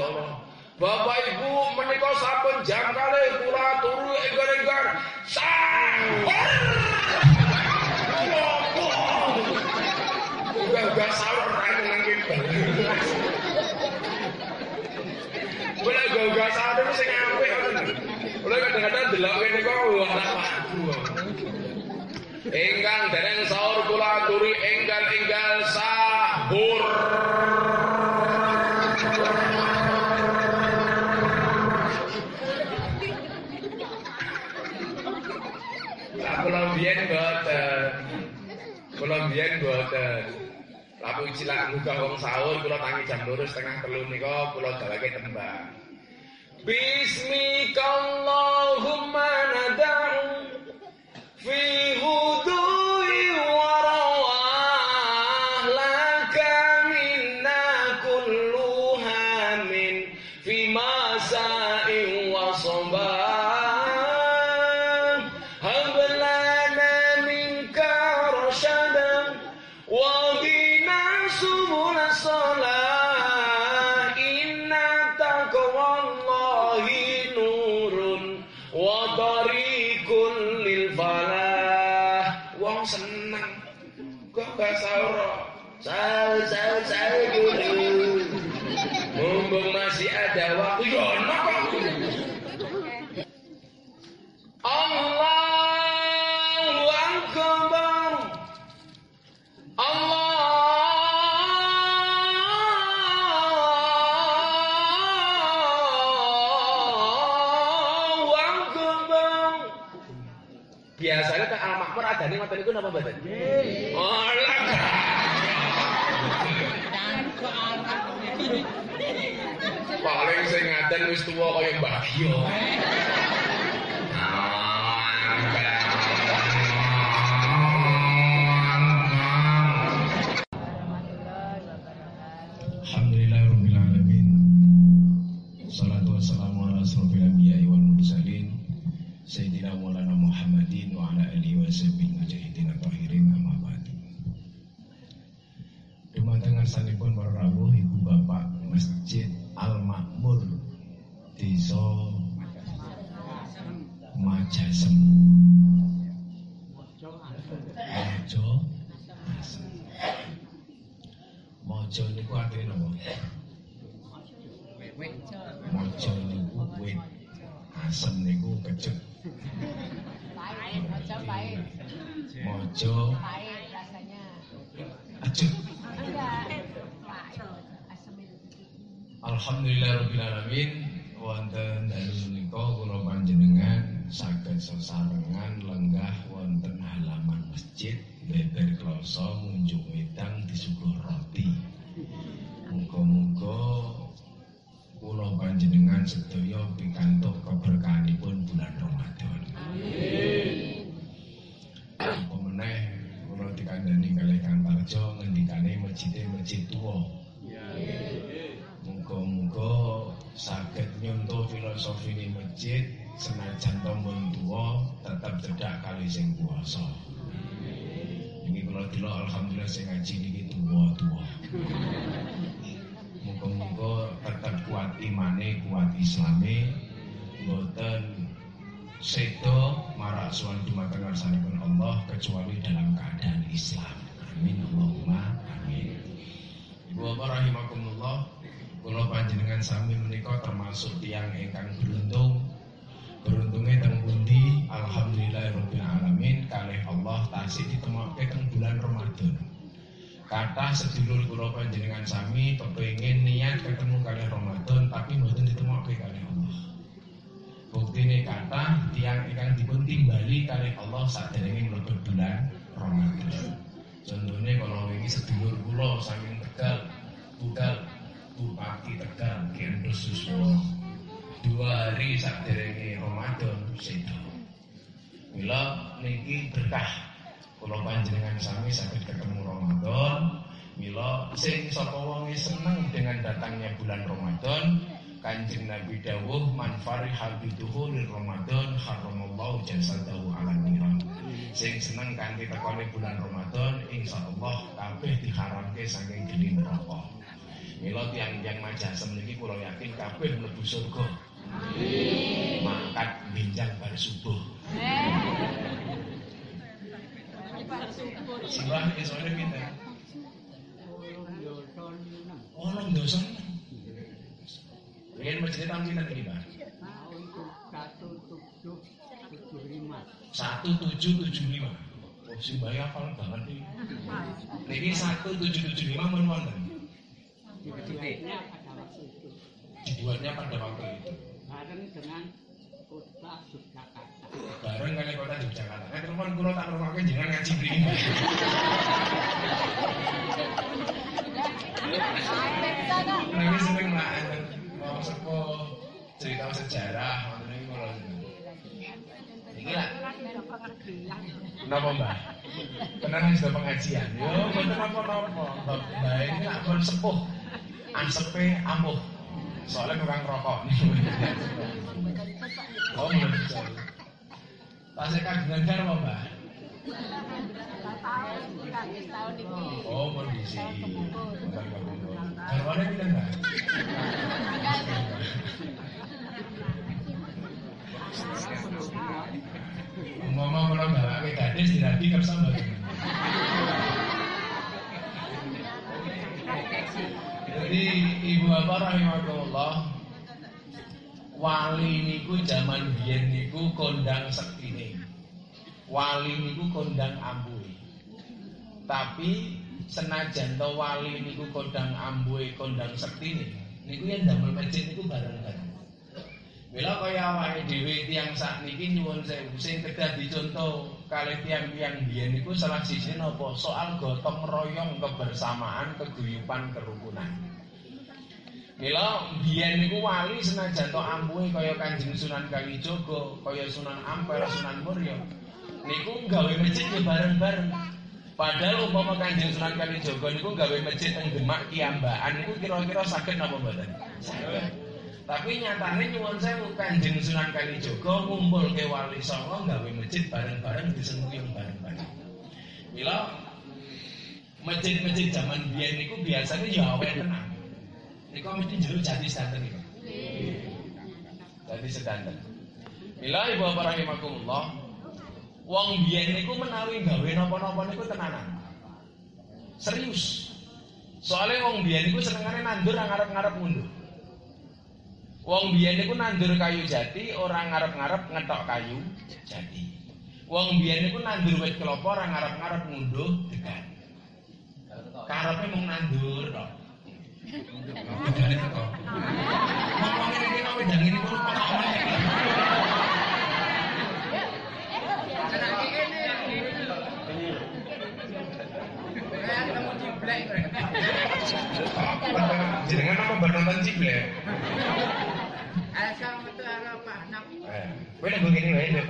Allah. Bapak Ibu menika sampun jam kali kula turu enggar-enggar sahur. Enggak sahur ra nang kene. Boleh gak sahur sing apik. Boleh kadang-kadang delok kene kok ora aku. Enggang dereng sahur kula aturi enggal-enggal sahur. Lah kula biyen mboten. Kula biyen mboten. Lalu muga wong sahur kula tangi jam 2 setengah telu nika kula gawake tembang. Bismikallahumma Biasanya kan al-makmur adane ngoten niku napa mboten? Oh, lah. Paling sing ngaten wis tuwa kaya Mbah Gio. Alhamdulillah rabbil alamin wonten dalu menika kula panjenengan saged sesarengan lenggah wonten halaman masjid beber kloso munjuk wedang disuguh roti. Muga-muga kula panjenengan sedaya pikantuk keberkahanipun bulan Ramadan. Apa meneh kula dikandani kalih Kang Tarjo ngendikane masjide masjid tuwa. Muga-muga saged nyontoh filosofi ini masjid senajan tombon tua tetap cedak kali sing kuasa. Ini kalau dilo alhamdulillah sing ngaji niki tua-tua. Muga-muga tetap kuat imane, kuat islame, boten sedo marak suan dumateng ngarsanipun Allah kecuali dalam keadaan Islam. Amin Allahumma amin. Ibu bapak rahimakumullah, kula panjenengan sami menika termasuk tiang ingkang beruntung. Beruntungnya teng pundi alhamdulillahirabbil alamin kalih Allah tasih ditemokke teng bulan Ramadan. Kata sedulur kula panjenengan sami kepengin niat ketemu kalih Ramadan tapi mboten ditemokke kalih Allah. Buktine kata tiang ingkang dipun timbali kalih Allah saderenge mlebet bulan Ramadan. Contohnya kalau ini sedulur kula saking Tegal, Budal, Bupati Tegal, Kientus Suswo. Dua hari saderenge Ramadan sedo. Mila niki berkah. Kula panjenengan sami saged ketemu Ramadan. Mila sing sapa seneng dengan datangnya bulan Ramadan, Kanjeng Nabi dawuh man farihal biduhulil Ramadan haramallahu jasadahu ala niran. Sing seneng kanthi tekone bulan Ramadan insyaallah kabeh diharamke saking geni neraka. Mila tiang-tiang majasem niki kula yakin kabeh mlebu surga. Mangkat benjang bar subuh. Simbah isone pinten? Wolong dosa. Riyen masjid tahun pinten iki, Pak? Satu tujuh tujuh lima. Oh, simbah hafal banget nih. Niki satu tujuh tujuh lima wonten. Dibuatnya pada waktu itu. bareng dengan kota Yogyakarta. Bareng kali kota Yogyakarta. Nek telepon kula tak rumahke jenengan ngaji mriki. Nek seneng lah mau sepo cerita sejarah ngoten kula seneng. Iki lah. Napa Mbak? Tenan sudah pengajian. Yo, mboten napa-napa. Mbak ini lah pun sepuh. Ansepe ampuh. Soalnya kurang rokok. Oh, betul. Tasik kagungan garwa, Mbak. Oh, kondisi. Garwane pinten, Mbak? Ngomong kalau mbak gadis dirabi kersa mbak. Jadi ibu bapak rahimahullah wali niku zaman biyen niku kondang sektine. Wali niku kondang ambue. Tapi senajan to wali niku kondang ambue kondang sektine, niku yang damel masjid niku bareng-bareng. Mila kaya awake dhewe tiyang sakniki nyuwun sewu sing kedah dicontoh kalih tiyang-tiyang biyen niku salah siji napa soal gotong royong kebersamaan, keguyuban, kerukunan. Mila biyen niku wali senajan to ampuhe kaya Kanjeng Sunan Kalijaga, kaya Sunan Ampel, Sunan Murya. Niku gawe masjid ya bareng-bareng. Padahal umpama Kanjeng Sunan Kalijaga niku gawe masjid teng Demak Kiambaan niku kira-kira saged napa mboten? Tapi nyatane nyuwun sewu Kanjeng Sunan Kalijaga ngumpulke wali songo gawe masjid bareng-bareng disengkuyung bareng-bareng. Mila masjid-masjid zaman biyen niku biasanya ya awet tenang. Niku mesti jeruk jati sedanten niku. Jati sedanten. Mila ibu bapak rahimakumullah, wong biyen niku menawi gawe napa-napa niku tenanan. Serius. Soalnya wong biyen niku senengane nandur ngarep-ngarep mundur. Wong biyen niku nandur kayu jati, orang ngarep-ngarep ngetok kayu jati. Wong biyen niku nandur wit kelapa ora ngarep-ngarep ngunduh degan. Karepe mung nandur tok. Ngomong ngene kok wedang kok Jenengan apa bernonton ciblek? Asal metu arep anak. Eh, kowe nek begini wae, Nduk.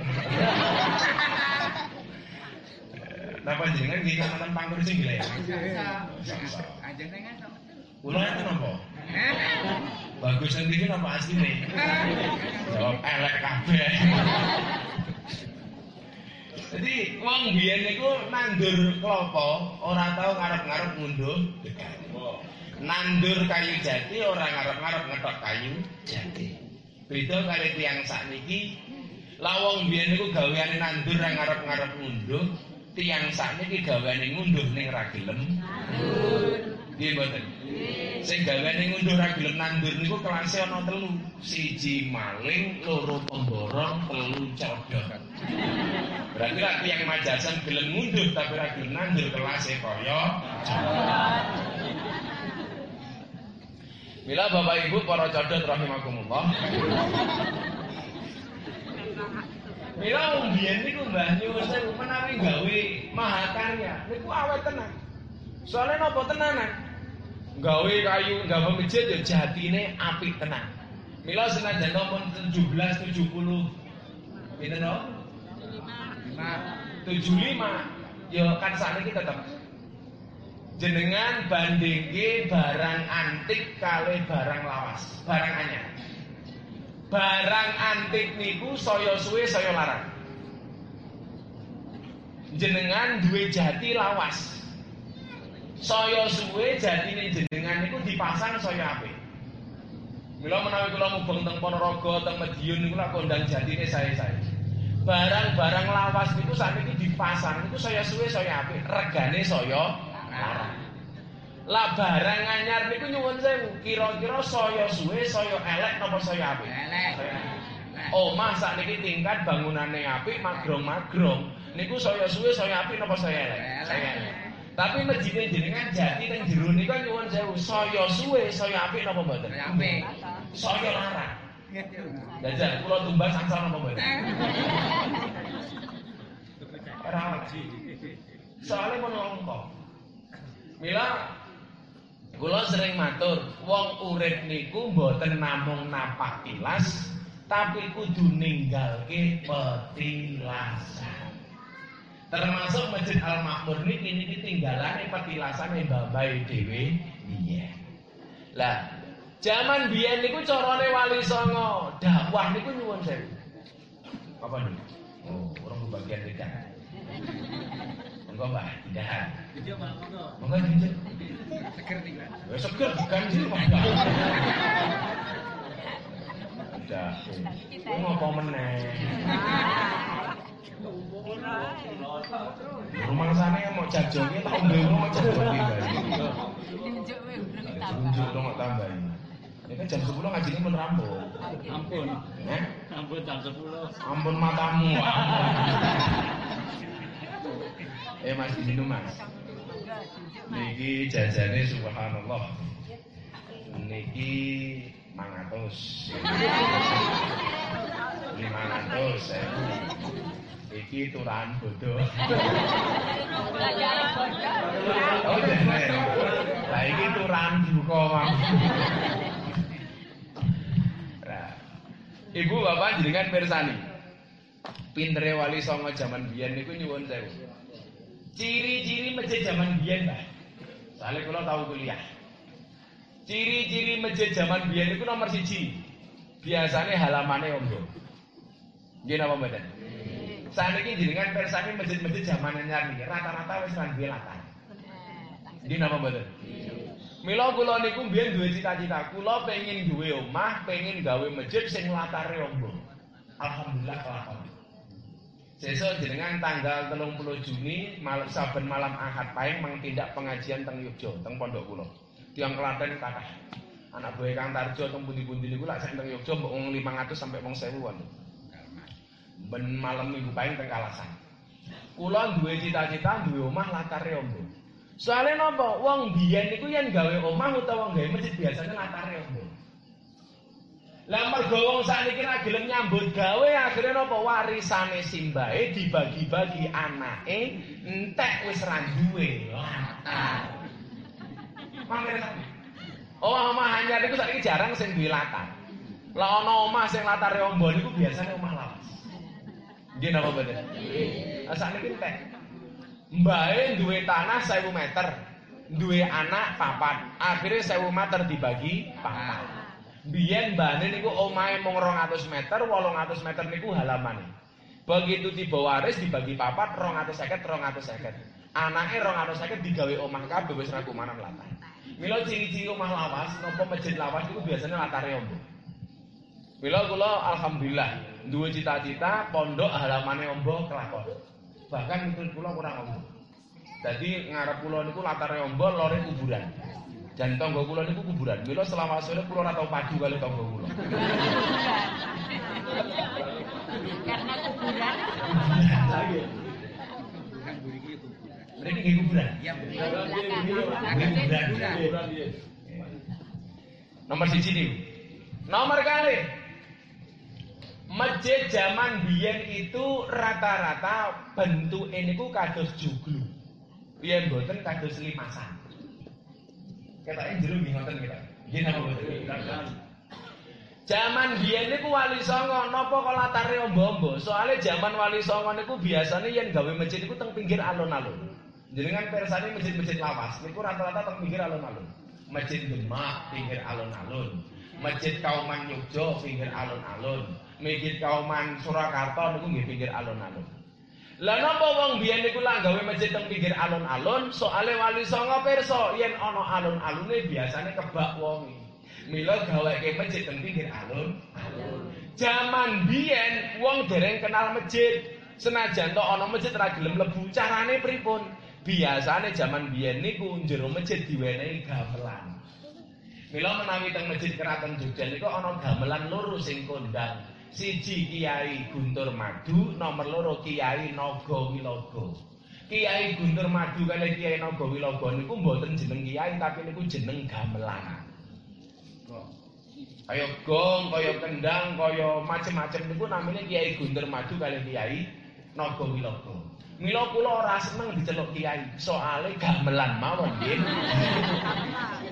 Napa jenengan iki nonton pangkur gila ya? Ajenengan sama. Kula itu napa? Bagus sing iki napa asline? Jawab elek kabeh. Jadi wong biyen niku nandur kelapa ora tau ngarep-ngarep ngunduh degan. Nandur kayu jati ora ngarep-ngarep ngetok kayu jati. Beda kali tiyang sakniki lawong biyen niku gaweane nandur ora ngarep-ngarep ngunduh, tiyang sakniki gaweane ngunduh ning ra gelem. Nggih mboten. Sing gaweane ngunduh ra gelem nandur niku kelase ana telu. Siji maling, loro pemborong, telu codot. Berarti lah yang majasan gelem ngunduh tapi ra gelem nandur kelase kaya. Mila Bapak Ibu para codot rahimakumullah. Mila wong biyen niku Mbah nyuwun sewu menawi gawe mahakarya niku awet tenan. Soalnya napa tenanan? Gawe kayu, gawe masjid ya jatine apik tenan. Mila senajan pun 17 70 pinten no? 75 ya kan sakniki tetep jenengan bandingke barang antik kali barang lawas, barang anyar. Barang antik niku saya suwe saya larang. Jenengan duwe jati lawas. Saya suwe jatine jenengan niku dipasang saya apik. Mila menawi kula mubeng teng Ponorogo, teng Madiun niku lak kondang jatine saya-saya. Barang-barang lawas niku sakniki di pasar niku saya suwe saya apik, regane saya larang. Lah barang anyar niku nyuwun sewu, kira-kira saya suwe saya elek napa saya apik? Elek. Omah sakniki tingkat bangunane apik, magrong-magrong. Niku saya suwe saya apik napa saya elek? Saya elek. Tapi masjid jenengan jati teng jero niku kan nyuwun sewu, saya suwe saya apik napa mboten? Apik. Saya larang. Jajal kula tumbas angsal napa mboten? Ora oleh. Soale pun longkok. Mila kula sering matur, wong urip niku mboten namung napak tilas, tapi kudu ninggalke petilasan. Termasuk Masjid Al Makmur niki niki tinggalane petilasane babai dhewe iya. Lah, zaman biyen niku carane wali songo dakwah niku nyuwun sewu. Apa nih? Oh, orang kebagian tidak. Monggo Mbah, tidak. Monggo tidak. Ya seger bukan sih Pak. Tidak. Kowe ngopo meneh? Rumah sana yang mau jajoki tau mbemu mau jajoki bari. Diunjuk we urung Unjuk dong tak tambahin. Ya kan jam 10 ngajinya pun rambut. Ampun. Eh? Ampun jam 10. Ampun matamu. eh Mas minum Mas. Niki jajane subhanallah. Niki mangatus. Lima ratus sewu. Iki turahan bodoh. Oh jane. Lah iki turahan buka. Nah, Ibu bapak jenengan pirsani. Pintere wali songo zaman biyen niku nyuwun sewu. Ciri-ciri masjid zaman biyen, Mbah. Soale kula tahu kuliah. Ciri-ciri masjid zaman biyen niku nomor siji. Biasane halamane ombo. Nggih napa mboten? Saniki jenengan persani masjid-masjid zaman anyar niki rata-rata wis ra duwe latar. Nggih napa mboten? Mila kula niku mbiyen duwe cita-cita, kula pengin duwe omah, pengin gawe masjid sing latare ombo. Alhamdulillah kelakon. Sesuk jenengan tanggal 30 Juni malam saben malam Ahad paing mengtindak pengajian teng Yogyo, teng pondok kula. Tiang Klaten kathah. Anak buah Kang Tarjo teng pundi-pundi niku lak sak teng Yogyo mbok wong 500 sampai wong 1000-an. Ben malam minggu paing teng Kalasan. Kula duwe cita-cita duwe omah latare ombo. Soale napa? Wong biyen niku yen gawe omah utawa gawe masjid biasanya latare ombo. Lah mergo wong sakniki ra gelem nyambut gawe akhire napa warisane simbahe dibagi-bagi anake entek wis ra duwe. Mangkene sampe. Oh, omah anyar niku saiki jarang sing duwe latar. Lah ana omah sing latare ombo niku biasane omah lawas. Nggih napa mboten? Lah sakniki entek. Mbae duwe tanah 1000 meter, duwe anak papat. Akhirnya 1000 meter dibagi papat. Biyen mbane niku omahe mung 200 meter, 800 meter niku halamane. Begitu tiba waris dibagi papat 250 250. Anake 250 digawe omah kabeh wis ra kumanan latar. Mila ciri-ciri omah lawas napa masjid lawas niku biasanya latare ombo. Mila kula alhamdulillah duwe cita-cita pondok halamane ombo kelakon. Bahkan itu kula kurang ombo. Jadi ngarep kula niku latare ombo lore kuburan. Dan tonggo kula niku kuburan. Mila selama sore kula ora tau padu kali tonggo kula. Karena kuburan. Mereka nggih kuburan. Iya, Bu. Kuburan. Nomor siji nih. Nomor kali. Masjid zaman biyen itu rata-rata bentuk ini ku kados juglu. Biyen boten kados limasan. Ketake jero nggih ngoten kita. Nggih napa boten? Zaman biyen niku Wali Songo napa kok latare ombo-ombo? Soale zaman Wali Songo niku biasane yen gawe masjid niku teng pinggir alun-alun. Jenengan persane masjid-masjid lawas niku rata-rata teng pinggir alun-alun. Masjid Demak pinggir alun-alun. Masjid Kauman Yogyo pinggir alun-alun. Masjid Kauman Surakarta niku nggih pinggir alun-alun. Lah napa wong biyen niku lak gawe masjid teng pinggir alun-alun, soale Wali Songo pirsa yen ana alun-alune biasane kebak wonge. Mila gaweke masjid teng pinggir alun. Zaman biyen wong dereng kenal masjid. Senajan tok ana masjid ra gelem mlebu, carane pripun? Biasane zaman biyen niku jero masjid diwenehi gamelan. Mila menawi teng masjid Keraton Jogja niku ana gamelan loro sing kondang. Siji Kiai Guntur Madu, nomor loro Kiai Naga Wilaga. Kiai Guntur Madu kali Kiai Naga Wilaga niku mboten jeneng kiai tapi niku jeneng gamelan. Kaya gong, kaya kendang, kaya macem-macem niku namanya Kiai Guntur Madu kali Kiai Naga Wilaga. Mila kula ora seneng diceluk kiai, soalé gamelan mawon nggih.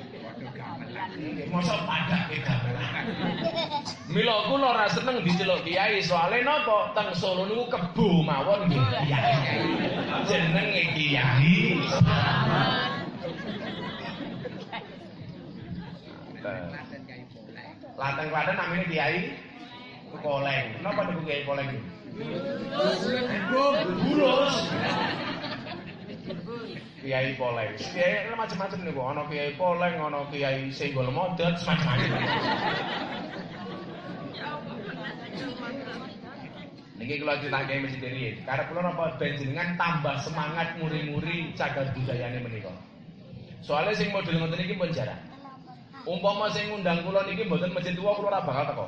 Mosok padake gamelan. Mila kula ora seneng diceluk kiai, soalé napa? Teng Solo niku kebo mawon nggih kiai. Jenenge kiai. Lateng Klaten namanya Kiai Poleng. Kenapa niku Kiai Poleng? Burus. Kiai Poleng. Kiai macam-macam niku, ana Kiai Poleng, ana Kiai Senggol Modot, macam-macam. Niki kula critake mesti riyen. Karep kula napa ben jenengan tambah semangat muri-muri cagar budayane menika. Soalnya sing model ngoten iki pun jarang. Umpama sing ngundang kula niki mboten masjid tuwa kula ora bakal teko.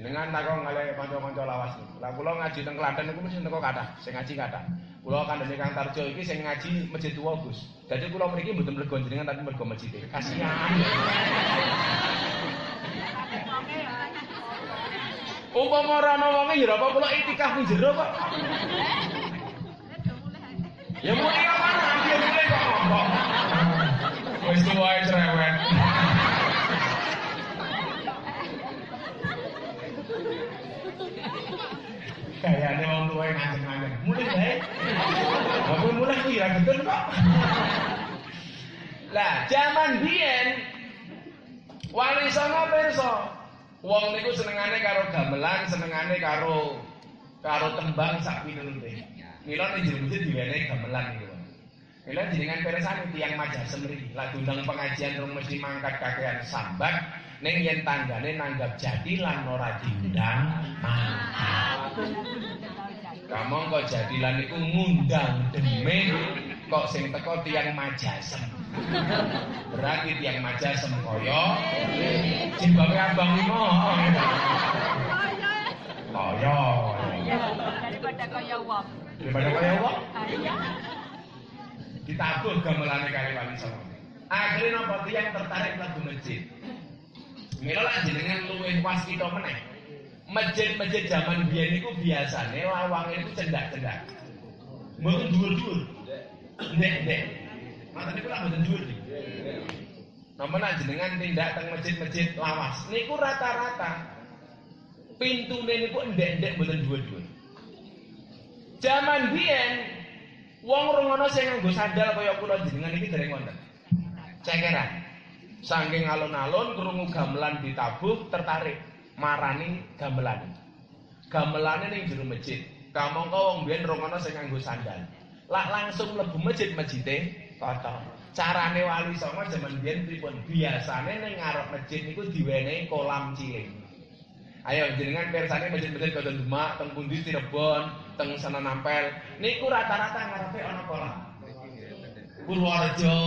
Jenengan takon kalih kanca-kanca lawas. Lah kula ngaji teng Klaten niku mesti teko kathah, sing ngaji kathah. Kula kandhane Kang Tarjo iki sing ngaji masjid tuwa Gus. Dadi kula mriki mboten mlego jenengan tapi mlego masjid. Kasihan. Umpama ora ana wonge ya apa kula itikaf ning jero kok. Ya mulai apa nanti mulai kok ngomong. Wis tuwae cerewet. Kayaknya wong tuwa nganceng-nganceng. Mulai bae. Wong mulai ku ya betul kok. Lah, zaman biyen wali songo pirsa. Wong niku senengane karo gamelan, senengane karo karo tembang sak pinunute. Mila ning jero masjid diwenehi gamelan niku. Mila jenengan peresane tiyang Majasem mriki. Lah diundang pengajian rung mesti mangkat kakean sambat ning yen tanggane nanggap jati lan ora diundang. Kamu kok jadilan niku ngundang demit kok sing teko tiyang Majasem. Berarti tiyang Majasem kaya jimbawe abang limo. Kaya. Daripada kaya wong. Daripada kaya wong. Iya. ditabuh gamelane kali wali songo. Akhirnya napa tiyang tertarik lagu masjid. Mila jenengan luwih waskita meneh. Masjid-masjid zaman biyen niku biasane lawange iku cendak-cendak. Mboten dhuwur-dhuwur. Ndek-ndek. Mata niku lak. Napa nak jenengan tindak teng masjid-masjid lawas niku rata-rata pintune niku ndek-ndek mboten dhuwur-dhuwur. Zaman biyen Wong rungono sing nganggo sandal kaya kula jenengan iki dereng wonten. Cekeran. Saking alun-alun krungu gamelan ditabuh tertarik marani gamelan. Gamelane ning jero masjid. Kamangka wong biyen rungono sing nganggo sandal. Lah langsung mlebu masjid masjide kotor. Carane wali songo jaman biyen pripun? Biasane ning ngarep masjid niku diwenehi kolam cilik. Ayo jenengan persane masjid-masjid kaya Demak, teng pundi Cirebon, teng sana nampel. Niku rata-rata ngarepe ana kolam. Purworejo,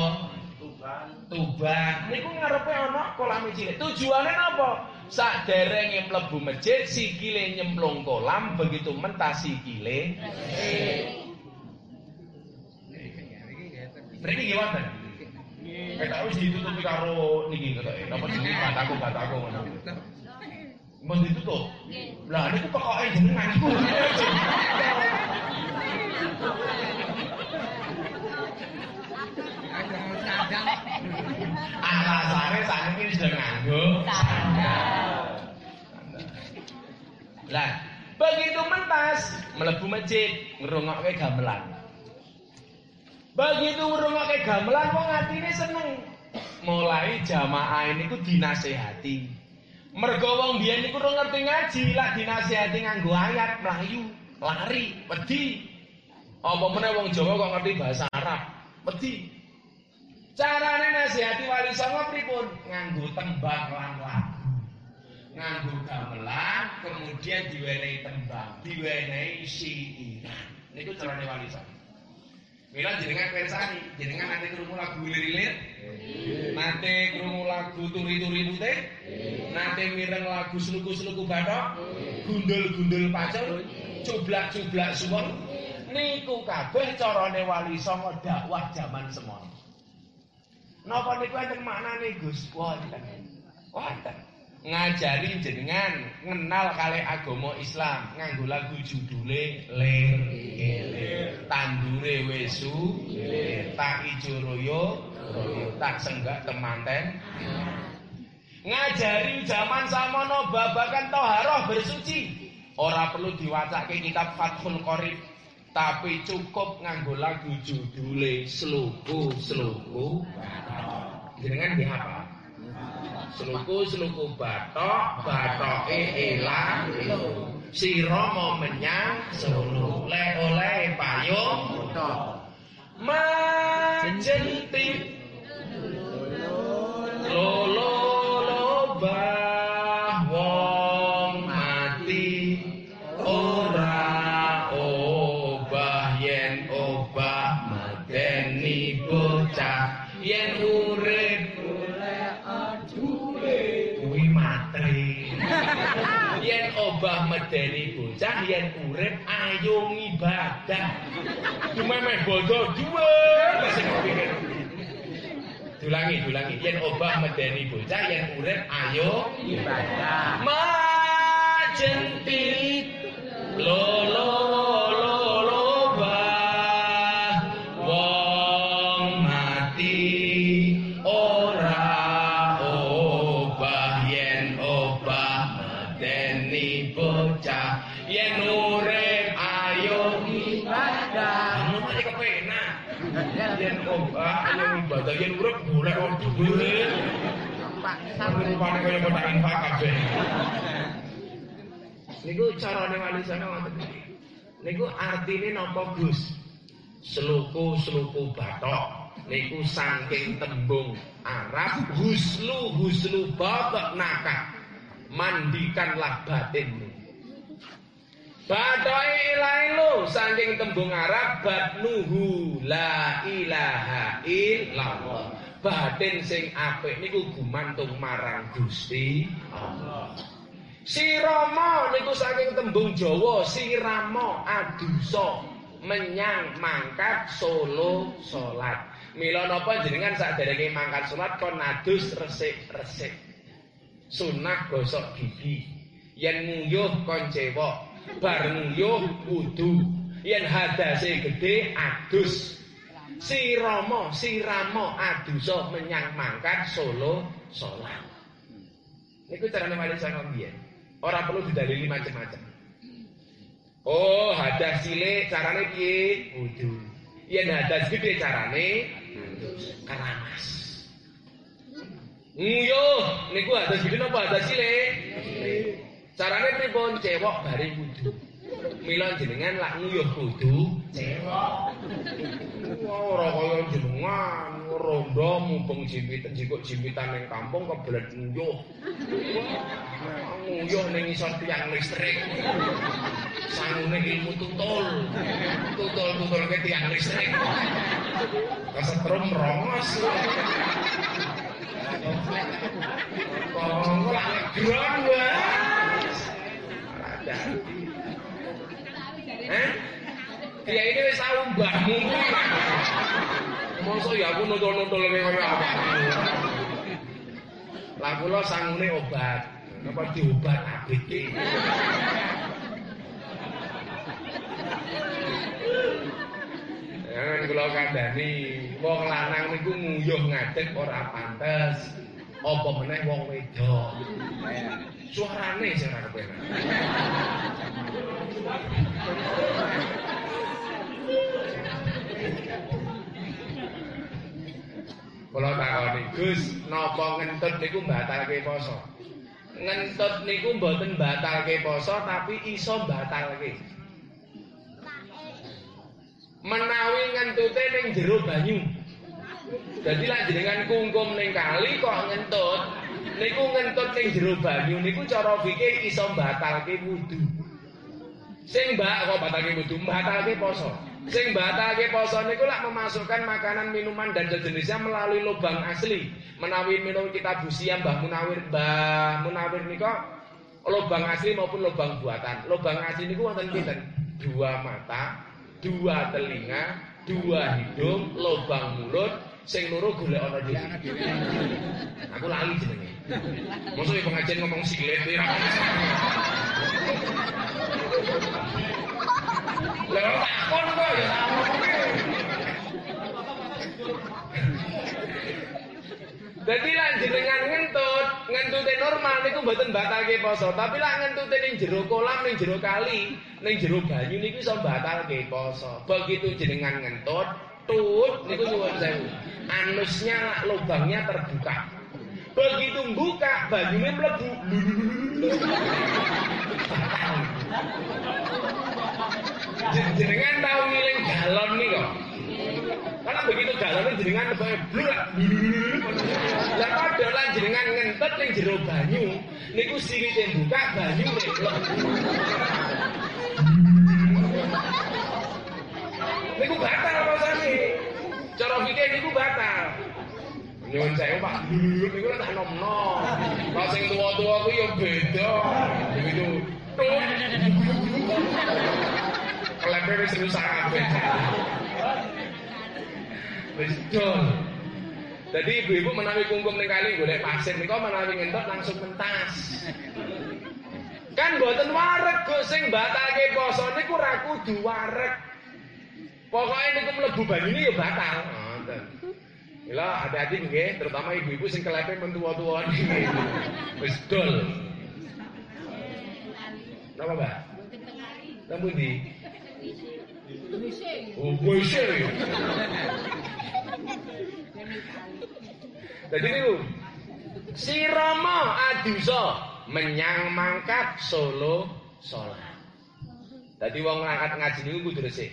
Tuban, niku ngarepe ana kolam cilik. Tujuane napa? Saderenge mlebu masjid, sikile nyemplung kolam, begitu mentas sikile. Mriki nggih wonten. Ketok wis ditutupi karo niki ketoke. Napa jenenge bataku-bataku ngono. Mau ditutup? Lah niku pokoke jenengan iku. Alasane sakniki wis nganggo sandal. Lah, begitu mentas mlebu masjid ngrungokke gamelan. Begitu ngrungokke gamelan wong atine seneng. Mulai jamaah ini ku dinasehati. Mergo wong biyen niku ora ngerti ngaji, lak dinasihati nganggo ayat mlayu, lari, wedi. Apa meneh wong Jawa kok ngerti bahasa Arab, wedi. Carane nasihati wali songo pripun? Nganggo tembang lan lagu. Nganggo gamelan, kemudian diwenehi tembang, diwenehi siiran. Niku carane wali songo. Mila jenengan persani, jenengan nanti krungu lagu lilir Nanti krungu lagu turi-turi putih, nanti mireng lagu sluku-sluku bathok, gundul-gundul pacul, cublak-cublak suwon. Niku kabeh carane wali songo dakwah zaman semono. Napa niku enten maknane Gus? Wonten. Wonten. Ngajari jenengan ngenal kali agama Islam nganggo lagu judule Lir Lir. Tandure wesu, tak ijo royo tak senggak temanten. Ngajari zaman samono babakan toharoh bersuci. Ora perlu diwacake kitab Fathul Qorib, tapi cukup nganggo lagu judule Sluku Sluku. Jenengan di apa? Sluku sluku batok, batoke ilang. Sira mau menyang Solo, le oleh payung Majentip Lolo medeni bocah yen urip ayo ngibadah cuma meh bodoh dua sing kepikir Dulangi, dulangi. Yen obah medeni bocah, yen urip ayo ibadah. Majentit lolo lolo golek wong dhuwit. Sampai rupane kaya kotak infak kabeh. Niku carane wali sana iki. Niku artine napa Gus? Seluku-seluku batok. Niku saking tembung Arab huslu huslu batok nakah. Mandikanlah batinmu. Batoke ilahi lu saking tembung Arab batnuhu la ilaha illallah. Batin sing apik niku gumantung marang Gusti Allah. Sirama niku saking tembung Jawa sirama adusa menyang mangkat solo salat. Mila napa jenengan saderenge mangkat salat kon adus resik-resik. Sunah gosok gigi. Yen nguyuh kon cewek, bar nguyuh wudu. Yen hadase gedhe adus. Sirama sirama adusa menyang mangkat solo salat. Niku carane wali songo biyen. Ora perlu didalili macam-macam. Oh, hadas cilik carane piye? Wudu. Yen hadas gede carane keramas. Nguyuh niku hadas gede napa hadas cilik? Carane pripun? Cewek bare wudu. Mila jenengan lak nguyuh wudu cewek. Ora kaya jenengan rondo mumpung jimpitan jikuk jimpitan ning kampung kebelet nguyuh. Nguyuh ning isor tiang listrik. Sangune ilmu tutul. Tutul-tutul ke tiang listrik. Kesetrum rongos. Kok lak wes. Ada. Eh? Dia ini wis tau mbahmu. Mosok ya aku nonton-nonton kaya apa. Lah kula sangune obat. Apa diobat ki. Jangan kula kandhani, wong lanang niku nguyuh ngadeg ora pantes. Apa meneh wong wedok. Suarane sing ora kepenak. Kula takoni, Gus, napa ngentut niku mbatalke poso? Ngentut niku mboten mbatalke poso tapi iso mbatalke. Menawi ngentute ning jero banyu. Jadi lah jenengan kungkum ning kali kok ngentut. Niku ngentut ning jero banyu niku cara fikih iso batalke wudu. Sing mbak kok batalke wudu, batalke poso. Sing batalke poso niku lak memasukkan makanan, minuman dan sejenisnya melalui lubang asli. Menawi minum kita busia Mbah Munawir, Mbah Munawir nika lubang asli maupun lubang buatan. Lubang asli niku wonten pinten? Dua mata, dua telinga, dua hidung, lubang mulut, sing loro golek ana dhewe. Aku lali jenenge. Mosok pengajian ngomong siklet ora. Jadi lah jenengan ngentut, ngentute normal niku mboten batalke poso, tapi lah ngentute ning jero kolam, ning jero kali, ning jero banyu niku iso batalke poso. Begitu jenengan ngentut, tut niku nyuwun sewu. Anusnya lubangnya terbuka. Begitu buka, banyune mlebu. Jenengan tahu ngiling galon nih kok. Karena begitu galonnya jenengan lebih blur. Lah padahal lan jenengan ngentut ning jero banyu, niku sirite buka banyu mlebu. Niku batal posane. Cara fikih niku batal. Nyuwun saya Pak, niku tak nom-nom. Kalau sing tua-tua ku ya beda. Begitu. Kelepe wis rusak kabeh. Wis dol. Jadi ibu-ibu menawi kungkum ning kali golek pasir nika menawi ngentot langsung mentas. Kan mboten wareg Gus sing batalke poso niku ra kudu wareg. Pokoke niku mlebu banyune ya batal. Ngoten. Mila hati-hati nggih, terutama ibu-ibu sing kelepe mentua-tua niki. Wis dol. Napa, Mbak? Temu di Oh, boise ya. Jadi niku si Rama adusa menyang mangkat solo salat. Dadi wong ngangkat ngaji niku kudu resik.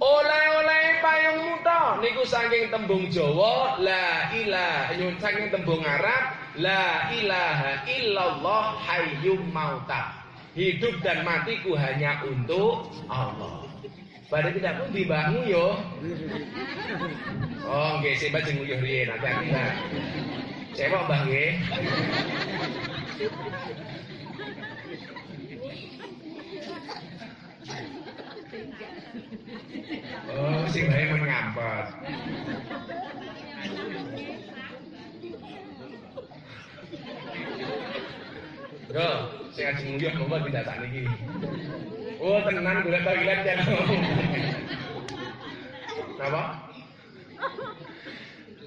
Oleh-oleh payung muta niku saking tembung Jawa la ilaha nyun saking tembung Arab la ilaha illallah hayyum mauta. Hidup dan matiku hanya untuk Allah. Pada tidak pun di mbahmu yo. Oh, nggih sing bajeng nguyuh riyen hati-hati lah. Cewek mbah nggih. Oh, sing bae men ngampet. Yo, sing ajeng nguyuh monggo tindakan iki. Oh, tenan golek bagilan ya. Napa?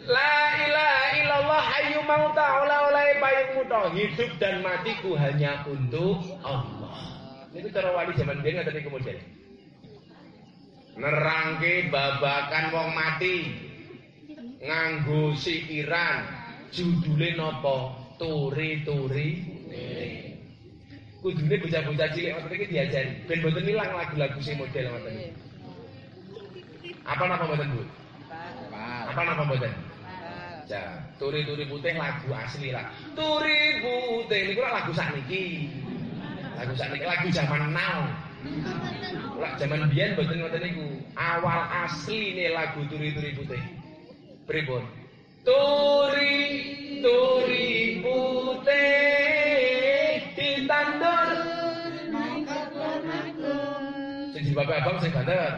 La ilaha illallah hayyu mauta ola oleh payung muta. Hidup dan matiku hanya untuk Allah. Ini cara wali zaman biyen ngaten niku model. Nerangke babakan wong mati nganggo sikiran judule napa? Turi-turi kudune bocah-bocah cilik ngoten iki diajari ben mboten ilang lagu-lagu sing model ngoten iki. Apa napa mboten, Bu? Apa napa mboten? Ja, turi-turi putih lagu asli lah. Turi putih niku lagu sakniki. Lagu sakniki lagu zaman now. Lah zaman biyen mboten ngoten niku. Awal asline lagu turi-turi putih. Pripun? Turi turi putih ditandur sing bapak abang sing banter.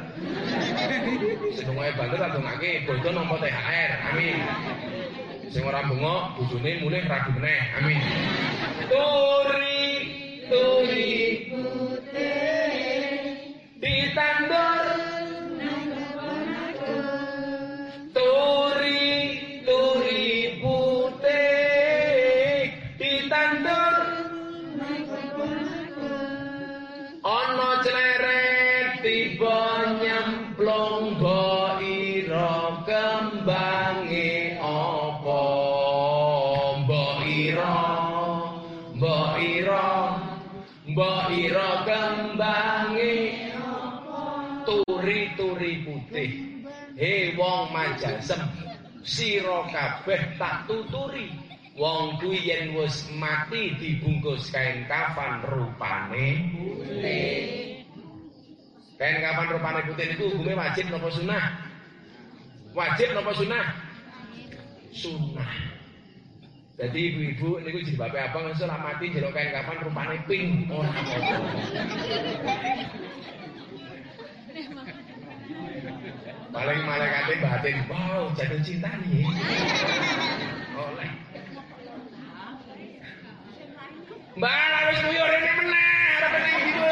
Sing ngoe banter tak dongake. Bodo nampa THR amin. Sing ora bengok bojone mulih ragu meneh. Amin. Turi turi ditandur turi-turi putih he wong majasem sira kabeh tak tuturi. Wong kuwi yen wis mati dibungkus kain kafan rupane? Putih kain kafan rupane putih niku hukume wajib napa sunah wajib napa sunah sunah jadi ibu-ibu niku jilbabe abang iso lak mati jero kain kafan rupane pink Paling malaikate batin, wow, jatuh cinta nih. Oleh. Mbak, harus kuyur ini meneh, ora penting gitu.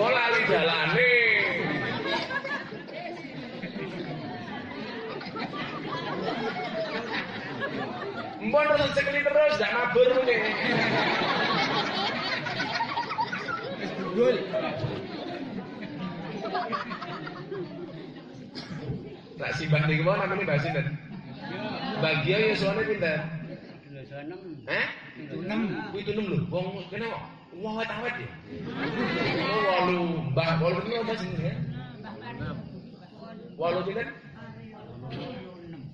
Oh, lali jalane. Mbon terus terus, gak mabur mungkin. Gul. Nak simbah niki mau namanya Mbak Sinten. Bagia ya soalnya pinter. Eh? Itu enam. Kuwi itu lho, wong kene kok wong awet-awet ya. Oh, walu, Mbah, walu itu apa jenenge? Walu pinten?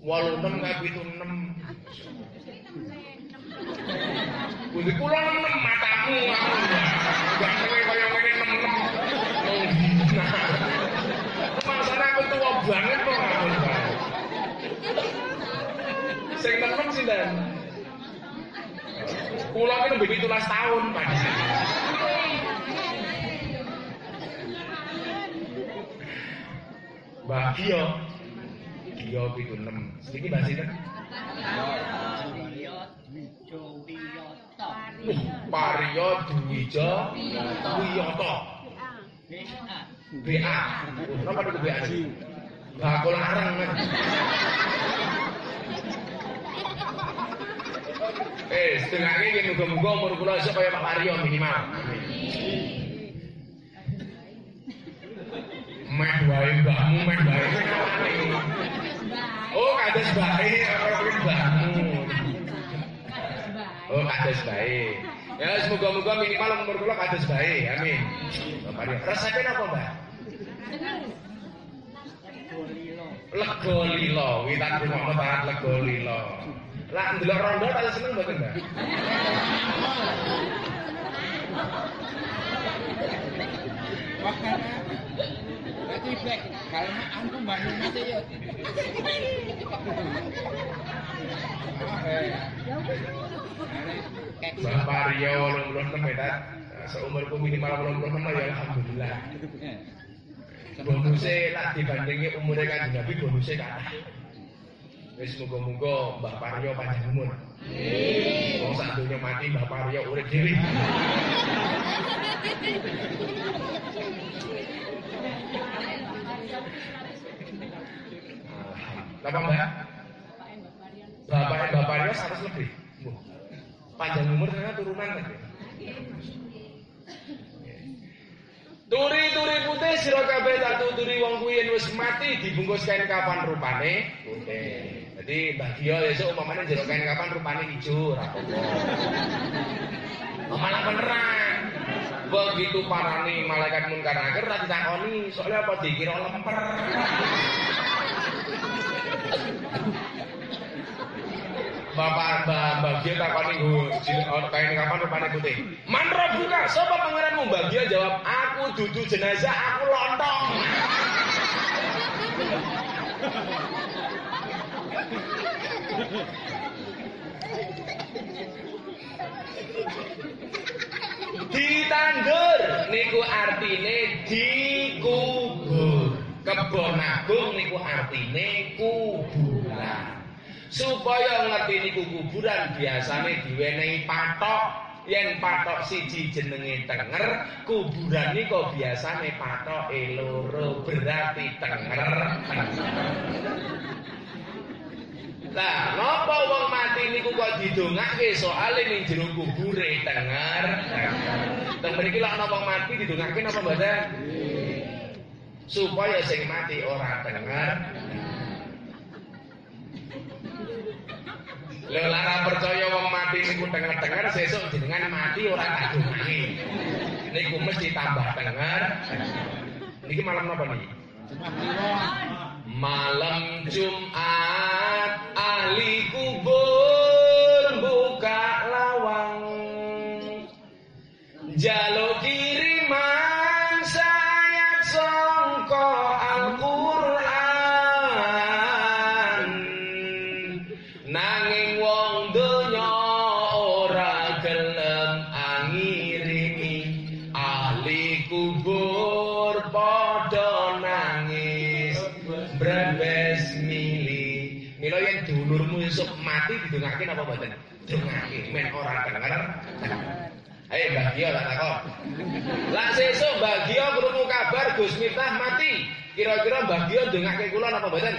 Walu enam kayak itu enam. Kuwi kula enam matamu aku. Gantenge kaya ngene enam enam. Nah. Maksudnya aku tua banget kok aku. Sing enam sih dan. Kula ki nembe 17 tahun, Pak. Mbah Gio. Gio pitu 6. Sedikit Mbak Sinten. Uh, Paryo Dwijo Wiyoto. BA. Kenapa itu BA sih? Bakul areng. kan? Eh, setengah ini muga-muga umur kula esuk kaya Pak Paryo minimal. Meh wae mbahmu, meh wae. Oh, kades bae, ora kuwi mbahmu. Oh, kades bae. Ya, semoga-moga minimal umur kula kades bae. Amin. Pak Paryo, resepnya apa, Mbak? Lego lilo, witan rumah taat lego lilo. Lah ndelok rondo tak seneng mboten, Mbak? Makanya Berarti kalau aku ya. Mbak Paryo 86 ya, Tat. Seumurku minimal 86 ya alhamdulillah. Bonusnya lah dibandingi umurnya kan Nabi bonusnya kalah. Wis muga-muga Mbah Paryo panjang umur. Wong sak donya mati Mbah Paryo urip dhewe. Apa Mbak? Bapak Mbak Paryo 100 lebih. Panjang umur ternyata turunan kan ya. Turi-turi putih sira kabeh tak tuturi wong kuwi wis mati dibungkus kain kapan rupane putih. Jadi Mbah Gio esuk umpamane jero kain kapan rupane ijo ora apa-apa. Malah beneran. Begitu parani malaikat munkar nakir ora ditakoni, soalnya apa dikira lemper. Bapak Mbak takoni nggo kain kapan rupane putih. Man buka, sapa pangeranmu? Bagio jawab, aku dudu jenazah, aku lontong. Ditandur niku artine dikubur. Kebon agung niku artine kuburan. Supaya ngerti niku kuburan biasane diwenehi patok. Yen patok siji jenenge tenger, kuburan niku biasane patoke loro, berarti tenger. Lah, napa wong mati niku kok didongake soalé ning jero kubure tenger. Teng mriki lak napa mati didongake napa mboten? Supaya sing mati ora tenger. Lha percaya wong mati niku tenger-tenger sesuk jenengan mati ora tak dongake. Niku mesti tambah dengar. Niki malam apa nih? Cuma kliwon. Malam Jumat ahli kubur buka lawang Jaluk mati didongake apa mboten? Dongake men ora denger. Ayo Bagio lah takon. Lah sesuk Bagio krungu kabar Gus Miftah mati. Kira-kira Bagio dongake kula napa mboten?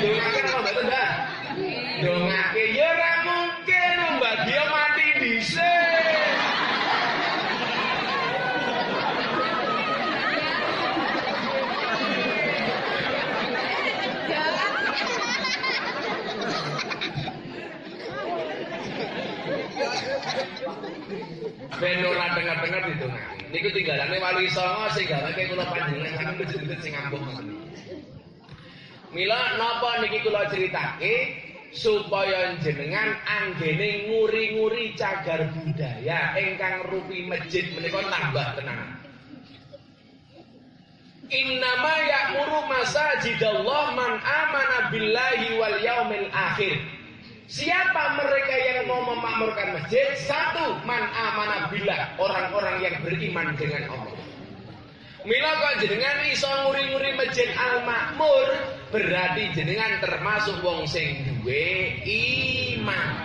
Dongake napa mboten, Mbak? Dongake ya ora mungkin Bagio mati dhisik. Ben ora dengar-dengar didongake. Niku tinggalane wali songo sing gaweke kula panjenengan bejet-bejet sing ampuh. Mila napa niki kula critake supaya jenengan anggene nguri-nguri cagar budaya ingkang rupi masjid menika tambah tenang. Innama ya'muru masajidallah man amana billahi wal yaumil akhir. Siapa mereka yang mau memakmurkan masjid? Satu, man amana billah, orang-orang yang beriman dengan Allah. Mila kok jenengan iso nguri-nguri masjid al-makmur, berarti jenengan termasuk wong sing duwe iman.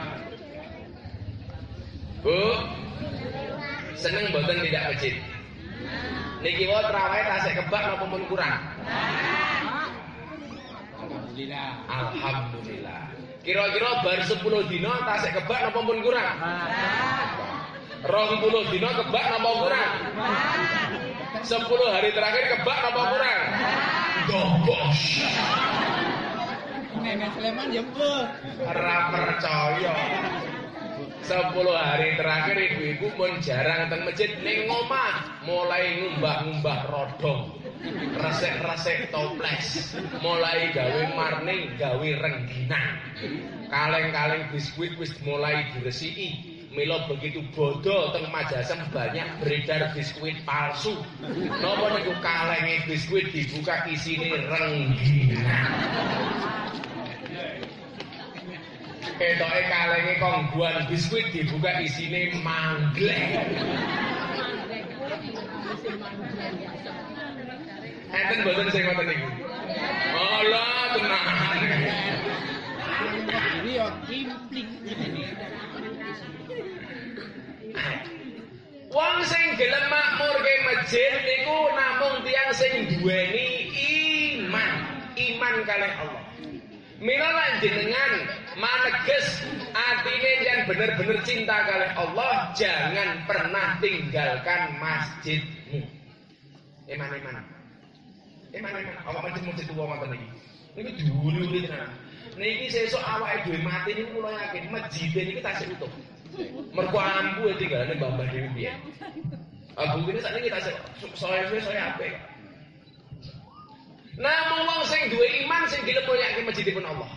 Bu, seneng boten tidak masjid? Niki wae trawahe tasik kebak napa pun kurang? Alhamdulillah. Alhamdulillah. Kira-kira bar 10 dina tasik kebak napa pun kurang? Rong puluh dina kebak napa kurang? Sepuluh hari terakhir kebak napa kurang? Dobos. Nenek Sleman ya mbah. Ora percaya. Sepuluh hari terakhir ibu-ibu pun jarang teng masjid ning omah mulai ngumbah-ngumbah rodong. Resek-resek toples, mulai gawe marning, gawe rengginang. Kaleng-kaleng biskuit wis mulai diresiki. Milo begitu bodoh teng Majasem banyak beredar biskuit palsu. Napa niku kalenge biskuit dibuka isine rengginang. Ketoke kalenge kongguan biskuit dibuka isine manggleng. Enten boten sing ngoten niku. Allah tenang. Ini ya kimpling. Wong sing gelem makmurke masjid niku namung tiyang sing duweni iman, iman kalih Allah. Mila jenengan maneges atine yang bener-bener cinta kalih Allah, jangan pernah tinggalkan masjidmu. Eman-eman. Apa masjid-masjid tuwa ngoten iki? Niki dulu-dulu tenan. Niki sesuk awake dhewe mati niku kula yakin masjid niki tasih utuh. Mergo ambu tinggalane Mbah Dewi piye. Abu ini saat ini kita soalnya soalnya apa? Namun wong sing duwe iman sing dilepoyake masjidipun Allah.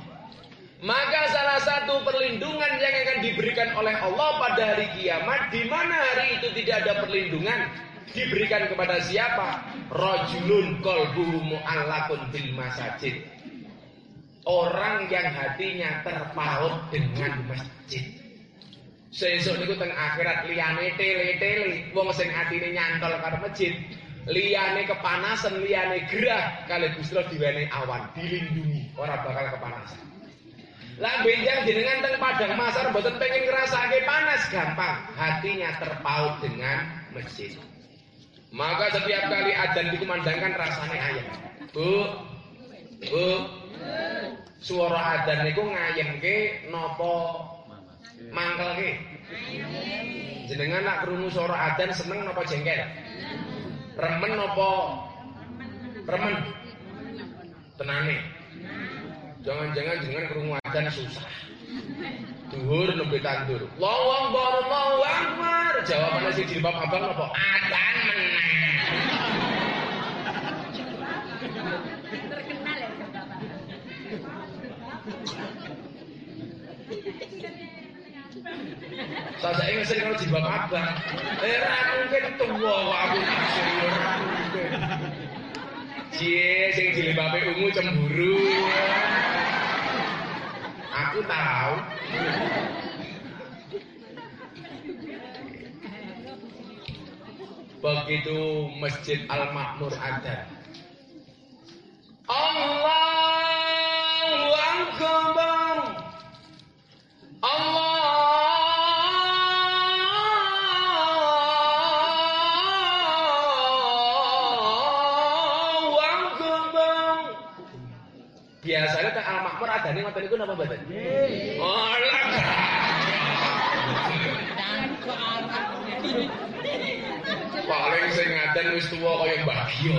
Maka salah satu perlindungan yang akan diberikan oleh Allah pada hari kiamat di mana hari itu tidak ada perlindungan diberikan kepada siapa? Rajulun qalbuhu mu'allaqun bil masajid. Orang yang hatinya terpaut dengan masjid. Sesuk niku teng akhirat liyane tele-tele wong sing atine nyantol karo masjid, liyane kepanasan, liyane gerah kali Gusti diwenehi awan, dilindungi, ora bakal kepanasan. Lah benjang jenengan teng padang masar mboten pengen ngrasake panas gampang, hatinya terpaut dengan masjid. Maka setiap kali adzan dikumandangkan rasanya ayam. Bu, bu, suara adzan niku ngayemke nopo mangkelke. Jenengan nak krungu suara adzan seneng napa jengkel? Remen napa remen? Tenane. Jangan-jangan jenengan krungu adzan susah. Duhur nembe tandur. Allahu Akbar, Allahu Akbar. Jawabane sing jilbab abang apa? Atan meneh. Terkenal ya Bapak. Saya ingin sering kalau jilbab abang. Eh, mungkin tua kok aku naksir, ra mungkin. Cie, sing jilbabe ungu cemburu. Aku tahu. Begitu Masjid Al Makmur ada. Allahu Akbar. Allahu Al Makmur adane ngoten niku napa mboten? Oh, lah. Paling sing ngaten wis tuwa kaya Mbah Gio.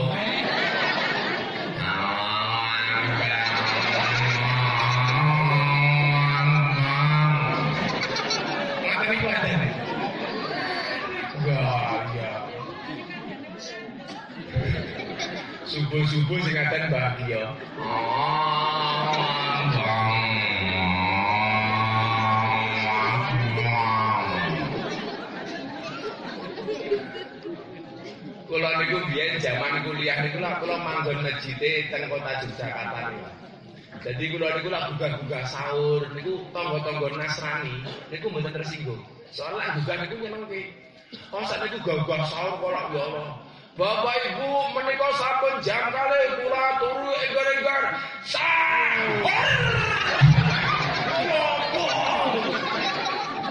Subuh-subuh sing ngaten Mbah Gio. Kula zaman kuliah niku lah kula manggon masjid teng kota Yogyakarta. Jadi kula niku lah gugah-gugah sahur niku tangga-tangga Nasrani niku mboten tersinggung. Soalnya gugah niku nyenengke. Oh sak niku gugah sahur kok ya Allah. Bapak Ibu menika sampun jam kali kula turu enggar-enggar sahur.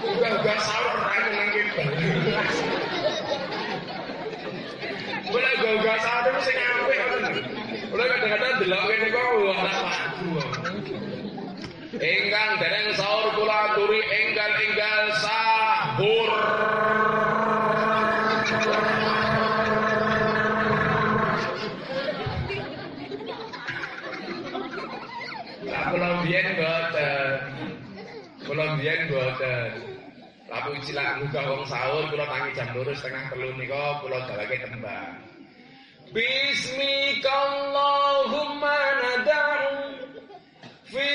Gugah-gugah sahur ra nyenengke banget. Boleh gak saat itu sing apik ngoten. Boleh kadang-kadang delok kene kok wah aku. Enggang dereng sahur kula aturi enggal-enggal sahur. Lah kula biyen boten. Kula biyen boten. Cilak muga wong sahur kula tangi jam loro setengah telu nika kula gawake tembang. Bismika Allahumma nada'u fi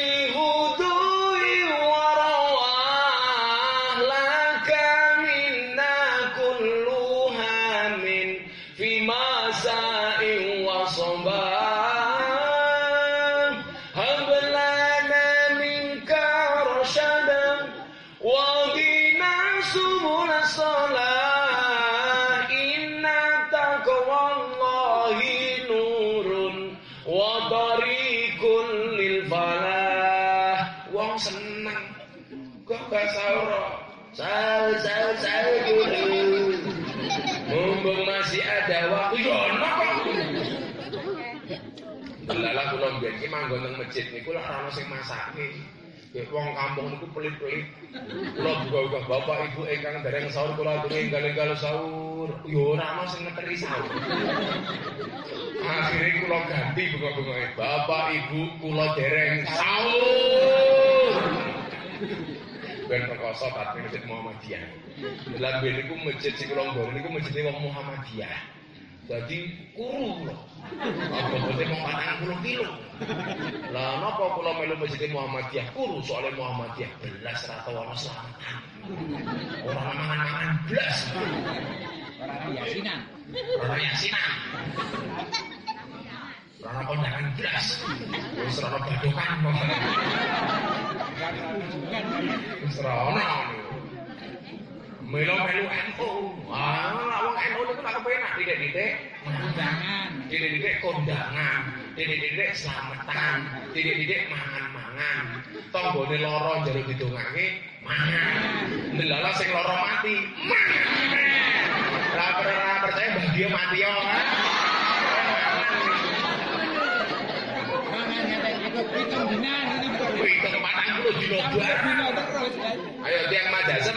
salah inna taqwallahi nurun wa tariqun lil falah. Wong seneng. Kok gak sahur sahur sahur sahur mumpung masih ada waktu ya ono kok. Kula mbiyen ki manggon nang masjid niku lak ana sing masake. Wong kampung niku pelit-pelit. Kula buka-buka bapak ibu ingkang dereng sahur kula aturi enggal-enggal sahur. Ya ora ana sing ngeteri sahur. Akhirnya kula ganti bunga-bunga Bapak ibu kula dereng sahur. Ben perkoso tapi masjid Muhammadiyah. Lah ben niku masjid sing kula nggon niku masjid wong Muhammadiyah. Jadi kuru kula. Apa boten mau 40 kilo. Lah napa kula melu masjid Muhammadiyah kuru soalnya Muhammadiyah belas ra tau ana selamatan. Ora mangan-mangan blas. Orang yasinan. Ora yasinan. Ora kondangan blas. Wis ora badokan. Wis ora ono. Melo-melo NU. Ah, wong NU niku tak kepenak titik-titik Undangan. Didik-didik kondangan, didik-didik selamatan, didik-didik mangan-mangan. Tanggane lara njaluk didongake, mangan. Ndelala sing lara mati, mangan. Lah percaya bahagia mati yo. Itu. Ayo tiang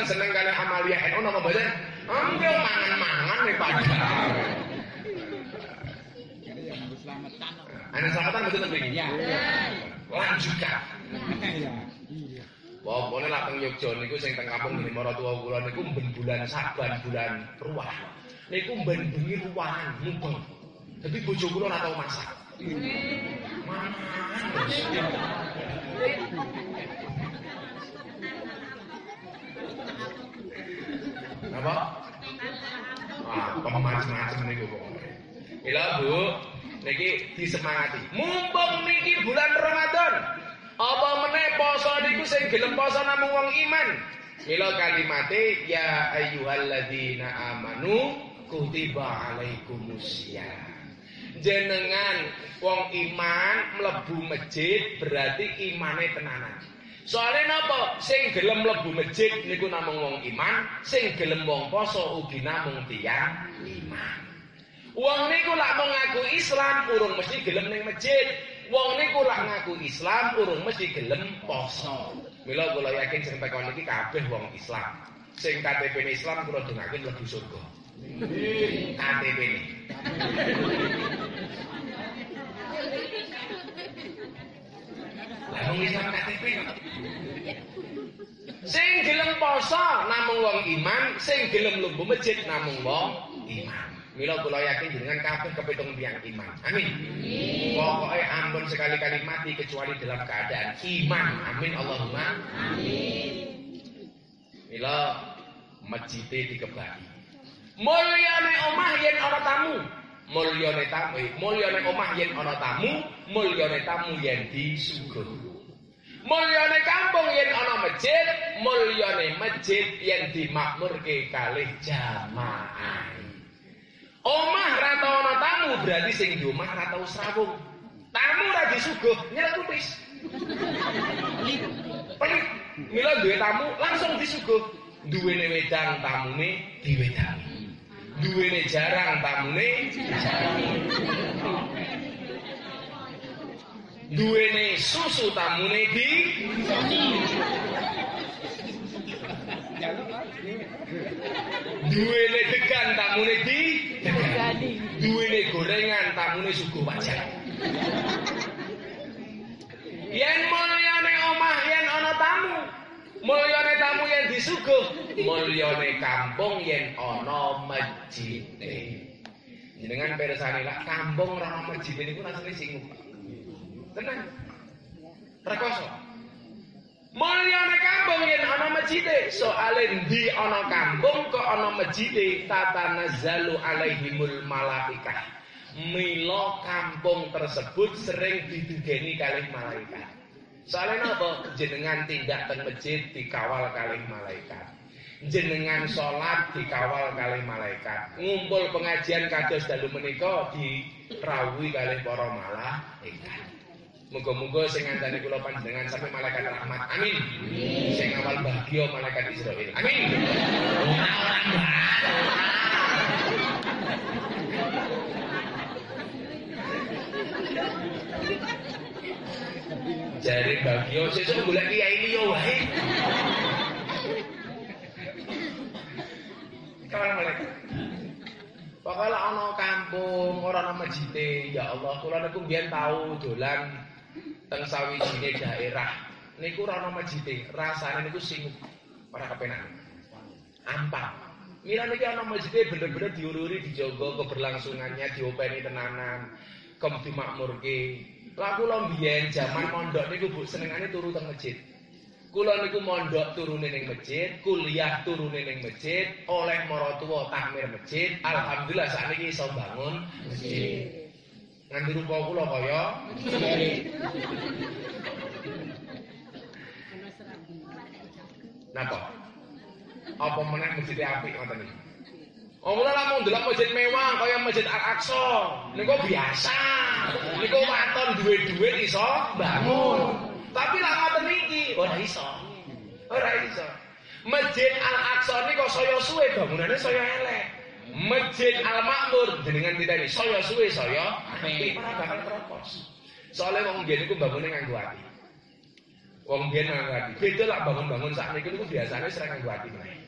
seneng kali Amalia NU mboten? Angge mangan-mangan nih harus selamatan. Betul. Lanjutkan. Wah, pokoknya lah niku kula niku Saban bulan ruah. Niku ben bengi. Dadi bojo kula ora tau masak. Apa? Wah, pemacem-macem niku pokoknya. Mila Bu, niki disemangati. Mumpung niki bulan Ramadan. Apa meneh poso niku sing gelem poso namung wong iman. Mila kalimate ya ayyuhalladzina amanu kutiba alaikumusiyam. Jenengan wong iman mlebu masjid berarti imane tenanan. Soalnya napa? Sing gelem mlebu masjid niku namung wong iman, sing gelem wong poso ugi namung tiyang iman. Wong niku lak mau ngaku Islam urung mesti gelem ning masjid. Wong niku lak ngaku Islam urung mesti gelem poso. Mila kula yakin sing tekon iki kabeh wong Islam. Sing KTP Islam kula dongake mlebu surga. KTP ini. Lah Islam KTP. Sing gelem poso namung wong iman, sing gelem lumbu masjid namung wong iman. Mila kula yakin jenengan kabeh kepitung tiyang iman. Amin. Pokoknya ampun sekali-kali mati kecuali dalam keadaan iman. Amin Allahumma. Amin. Mila masjidnya dikebaki. Mulyane omah yen ana tamu. Mulyane tamu, mulyane omah yen ana tamu, mulyane tamu yen disuguh. Mulyane kampung yen ana masjid, mulyane masjid yen dimakmurke kalih jamaah. Omah ra ana tamu berarti sing di omah ra tau srawung. Tamu ra disuguh, nyelekupis. Pelit. Mila duwe tamu langsung disuguh. Duwene wedang tamune diwedangi. Duwene jarang tamune. Duwene susu tamune di Duwene degan tamune di Duwene gorengan tamune suguh wajar. Yen mulyane omah yen ana tamu, mulyane tamu yen disuguh, mulyane kampung yen ana masjid. Jenengan pirsani lak kampung ora ana masjid niku rasane sing Tenang. Rekoso. Mulyane kampung yen ana masjid, soale ndi ana kampung kok ana masjid, tatanazzalu alaihimul malaikah. Mila kampung tersebut sering didugeni kalih malaikat. Soalnya napa? Jenengan tindak teng masjid dikawal kalih malaikat. Jenengan sholat dikawal kalih malaikat. Ngumpul pengajian kados dalu menika dirawuhi kalih para malaikat. Muga-muga sing ngandani kula panjenengan sampai malaikat rahmat. Amin. Sing awal bahagia malaikat Israel. Amin. Jari bagio sesuk golek kiai liya wae. Kawan malaikat. Pokoknya ana kampung, ora ana masjid, ya Allah, kula niku mbiyen tau dolan teng sawijine daerah. Niku ora ana masjid, rasane niku sing ora kepenak. Ampang. Mira niki ana masjid bener-bener diururi dijaga keberlangsungannya, diopeni tenanan, kem dimakmurke. Lah kula mbiyen jaman mondok niku Bu senengane turu teng masjid. Kula niku mondok turune ning masjid, kuliah turune ning masjid, oleh maratuwa takmir masjid. Alhamdulillah sakniki iso bangun masjid. Nganti rupa kula kaya Napa? Apa meneh masjid apik ngoten iki? Oh, kula lamun ndelok masjid mewah kaya Masjid Al-Aqsa. Niku biasa. Niku waton duwe dhuwit iso bangun. Tapi lah ngoten iki ora iso. Ora iso. Masjid Al-Aqsa niku saya suwe bangunane saya elek. Masjid Al-Makmur jenengan titeni saya suwe saya apik ora bakal teropos. Soalnya wong biyen niku bangunane nganggo ati. Wong biyen nganggo ati. Beda lah bangun-bangun sakniki niku biasane sering nganggo ati meneh.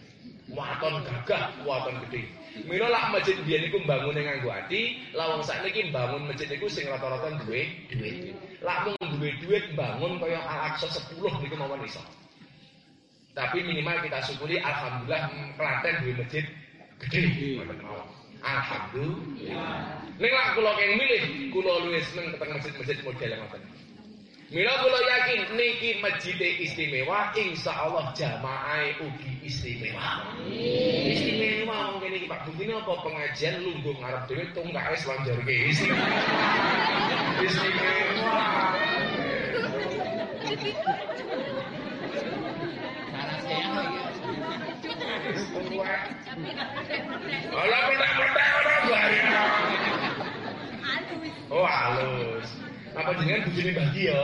Waton gagah, waton gede. Mila lak masjid biyen iku mbangune nganggo ati, lawang sakniki mbangun masjid iku sing rata-rata duwe duit. Lak mung duwe duit mbangun kaya Al-Aqsa 10 niku mawon iso. Tapi minimal kita syukuri alhamdulillah Klaten duwe masjid gede. Alhamdulillah. Ning lak kula keng milih, kula luwih seneng keteng masjid-masjid model ngoten. Mila kula yakin niki masjid istimewa, insya Allah jamaah ugi istimewa. Istimewa mungkin iki Pak Bukti apa pengajian lungguh ngarep dhewe tungkae selonjorke istimewa. Istimewa. Bahaya. Oh halus. Apa jenengan bojone Mbah Ki ya?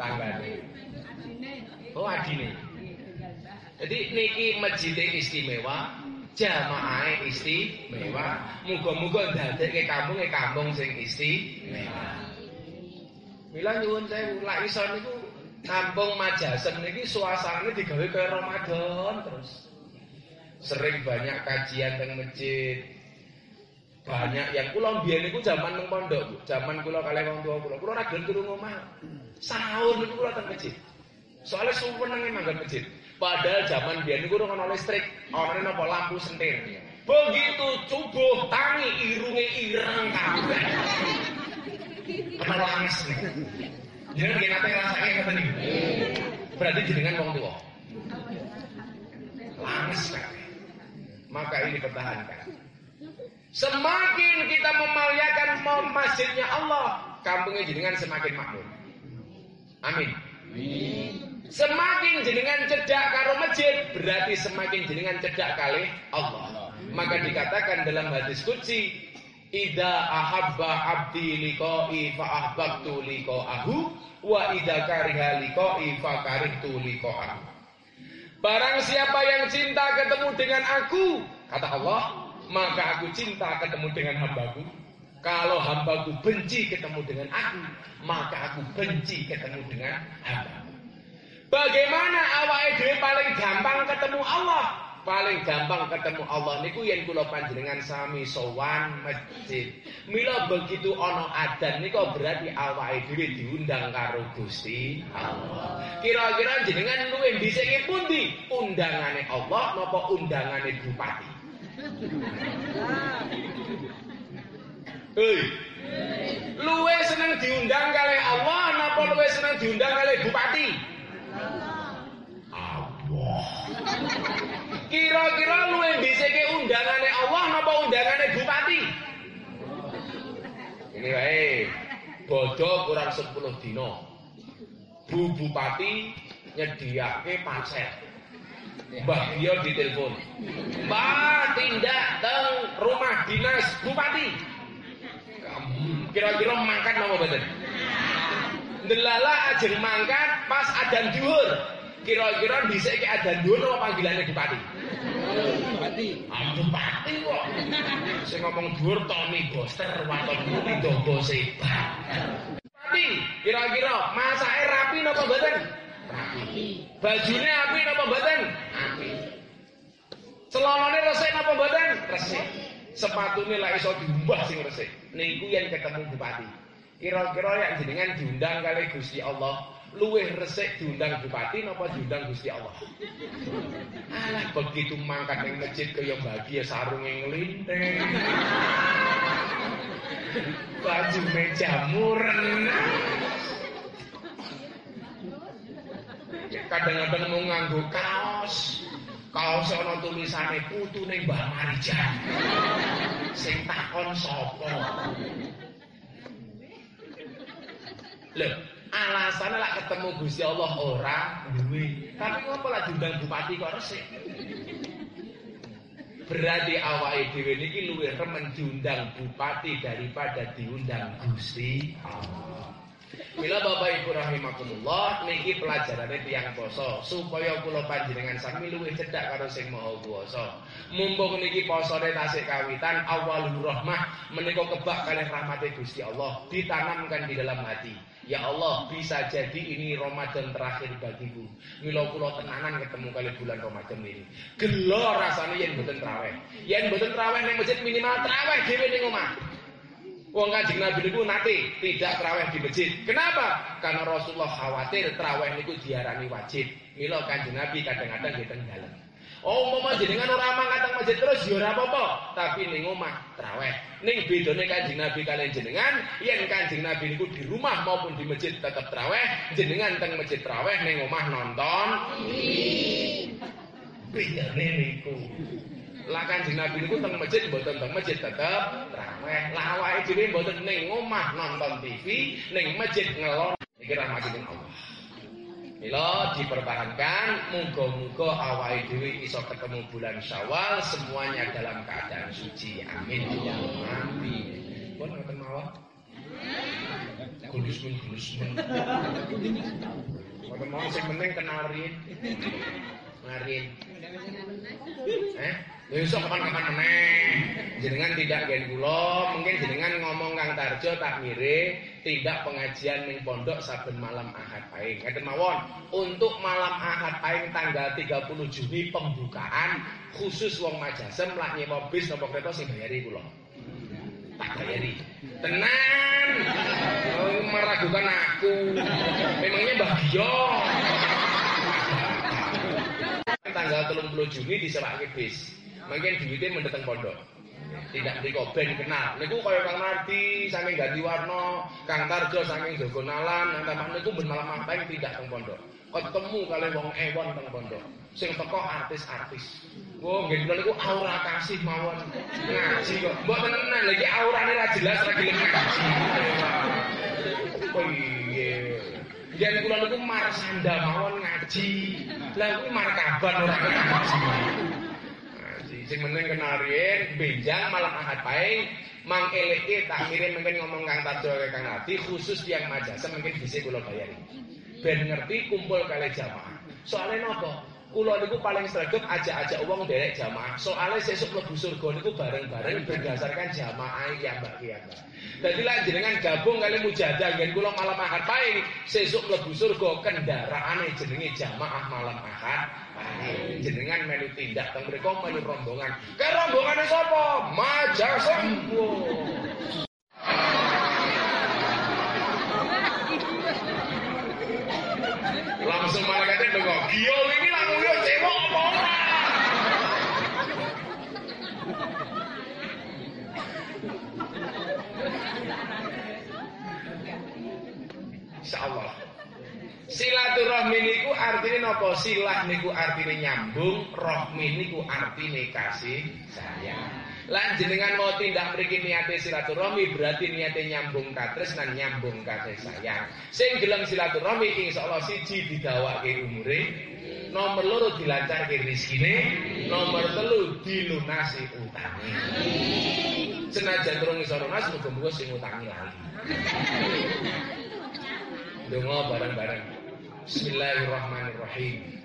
Tanggane. Oh adine. Jadi niki masjid istimewa, jamaah istimewa. Muga-muga ndadekke kampunge kampung sing istimewa. Mila nyuwun sewu, lak iso niku kampung Majasem niki suasanane digawe kaya Ramadan terus. Sering banyak kajian teng masjid. Banyak yang kula mbiyen niku zaman nang pondok, Bu. Zaman kula kalih wong tua kula. Kula ra gelem turu ngomah. Sahur niku kula teng masjid. Soalnya suwenenge manggon masjid. Padahal zaman biyen niku ora ono listrik, ana napa lampu sentir. Begitu subuh tangi irunge ireng kabeh. Kepala langsung. Jangan kita nate rasake ngoten niku. Berarti jenengan wong tua. Langes kabeh. Maka ini pertahankan. Semakin kita memuliakan masjidnya Allah, kampungnya jenengan semakin makmur. Amin. Semakin jenengan cedak karo masjid, berarti semakin jenengan cedak kali Allah. Maka dikatakan dalam hadis qudsi, Ida ahabba abdi liqa'i fa ahbabtu liqa'ahu wa ida kariha liqa'i fa karihtu liqa'ahu. Barang siapa yang cinta ketemu dengan aku, kata Allah, maka aku cinta ketemu dengan hambaku. Kalau hambaku benci ketemu dengan aku, maka aku benci ketemu dengan hambaku. Bagaimana awake dhewe paling gampang ketemu Allah? Paling gampang ketemu Allah niku yen kula panjenengan sami sowan masjid. Mila begitu ana adzan niku berarti awake dhewe diundang karo Gusti Allah. Kira-kira jenengan luwih dhisike pundi? Undangane Allah napa undangane bupati? Hei. Luwe seneng diundang kali Allah napa luwe seneng diundang kali bupati? Allah. Kira-kira luwe dhisike undangane Allah napa undangane bupati? Ini wae. Bodoh kurang 10 dino. Bu Bupati nyediake pansel. Mbah dia ditelepon. Mbah tindak teng rumah dinas bupati. Kira-kira mangkat napa mboten? Ndelala ajeng mangkat pas adan dhuwur. Kira-kira dhisik ki adan dhuwur napa panggilane bupati? Bupati. Ah bupati kok. Sing ngomong dhuwur Tony Boster watonmu ndonga sebat. Bupati, kira-kira masake rapi napa mboten? Bajune api napa mboten? Api. Celanane resik napa mboten? Resik. Sepatune lek iso diumbah sing resik. Niku yen ketemu bupati. Kira-kira yang jenengan diundang kali Gusti Allah, luwih resik diundang bupati napa diundang Gusti Allah? Alah begitu mangkat ning masjid kaya bahagia sarunge nglinting. Baju meja muren. Kadang-kadang mau nganggo kaos. Kaos ana tulisane putune Mbah Marijan. Sing takon sapa? Lho, alasannya lah ketemu Gusti Allah ora duwe. Tapi ngopo lah diundang bupati kok resik? Berarti awake dhewe niki luwih remen diundang bupati daripada diundang Gusti Allah. Mila Bapak Ibu rahimakumullah niki pelajarane tiyang poso supaya kula panjenengan sami luwih cedhak karo sing maha kuwasa. Mumpung niki posone tasik kawitan awalul rahmah menika kebak kalih rahmate Gusti Allah ditanamkan di dalam hati. Ya Allah, bisa jadi ini Ramadan terakhir bagiku. Mila kula tenanan ketemu kali bulan Ramadan ini. Gelo rasane yen mboten traweh. Yen mboten traweh ning masjid minimal traweh dhewe ning omah. Wong kanjeng Nabi niku nate tidak terawih di masjid. Kenapa? Karena Rasulullah khawatir terawih niku diarani wajib. Mila kanjeng Nabi kadang-kadang teng dalem. Oh, umpama jenengan ora mangkat teng masjid terus ya ora apa-apa, tapi ning omah terawih. Ning bedane kanjeng Nabi kalian jenengan, yen kanjeng Nabi niku di rumah maupun di masjid tetap terawih, jenengan teng masjid terawih ning omah nonton bedane niku. Lah kanjeng Nabi niku teng masjid mboten teng masjid tetep traweh. Lah awake dhewe mboten ning omah nonton TV, ning masjid ngelon. Iki rahmatipun Allah. Mila dipertahankan, muga-muga awake dhewe iso ketemu bulan Syawal semuanya dalam keadaan suci. Amin ya Rabbi. Pun ngoten mawon. Gulus-gulus gulus-gulus. Ngoten mawon sing penting kenal rin. Eh, iso kapan-kapan meneh. Jenengan tidak gen kula, mungkin jenengan ngomong Kang Tarjo tak ngire tidak pengajian ning pondok saben malam Ahad Pahing. Ngeten mawon, untuk malam Ahad Pahing tanggal 30 Juni pembukaan khusus wong Majasem lak nyewa bis napa kereta sing bayari kula. Tak bayari. Tenan. Oh, meragukan aku. Memangnya Mbah tanggal 30 Juni disewake bis. Mungkin duitnya mendeteng pondok. Tidak di ben kenal. Niku kaya Kang Nardi saking ganti warna, Kang Tarjo saking dogonalan, nang taman niku ben malam apa tidak teng pondok. Ketemu kali wong ewon teng pondok. Sing teko artis-artis. Wah, nggih kula niku aura kasih mawon ngaji kok. Mbok tenan lha iki aurane ra jelas ra gelem ngaji. Oh iya. Yen kula niku marsanda mawon ngaji. Lah kuwi markaban ora ngaji. Sing meneng kenarien benjang malam Ahad paing Mang eleke tak kirim mungkin ngomong Kang Tarjo Kang Ati khusus yang majasa mungkin bisa kula bayari. Ben ngerti kumpul kali jamaah. Soalnya nopo? Kula niku paling sregep ajak-ajak uang derek jamaah. Soalnya sesuk mlebu surga niku bareng-bareng berdasarkan jamaah ya Mbak ya Mbak. Dadi lan jenengan gabung kali mujadah ngen kula malam Ahad paing sesuk mlebu surga kendaraane jenenge jamaah malam Ahad. Jenengan melu tindak teng mriku melu rombongan. Ke rombongane sapa? Majasem. Langsung malaikatnya dongok. Iya ini langsung yo cewek apa? Insyaallah. Silaturahmi niku artine napa? Silah niku artine nyambung, rahmi niku artine kasih sayang. Lan jenengan mau tindak mriki niate silaturahmi berarti niate nyambung katresnan nyambung kasih sayang. Sing gelem silaturahmi insyaallah siji didawake umure, nomor loro dilancarke rezekine, nomor telu dilunasi utange. Senajan durung iso lunas muga-muga sing utangi lali. Donga bareng-bareng. بسم الله الرحمن الرحيم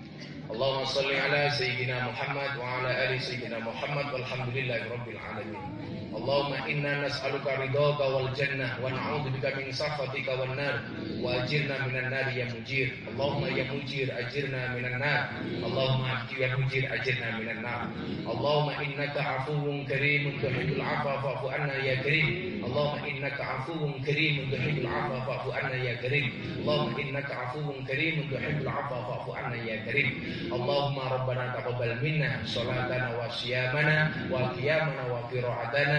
اللهم صل على سيدنا محمد وعلى آل سيدنا محمد والحمد لله رب العالمين Allahumma inna nas'aluka ridhaka wal jannah wa na'udzubika min sakhatika wan nar wa ajirna minan nar ya mujir. Allahumma ya mujir ajirna minan nar. Allahumma ya mujir ajirna minan nar. Allahumma innaka afuwun karimun tuhibbul 'afwa fa'fu anna ya karim. Allahumma innaka afuwun karimun tuhibbul 'afwa fa'fu anna ya karim. Allahumma innaka afuwun karimun tuhibbul 'afwa fa'fu anna ya karim. Allahumma rabbana taqabbal minna salatana wa siyamana wa qiyamana wa qira'atana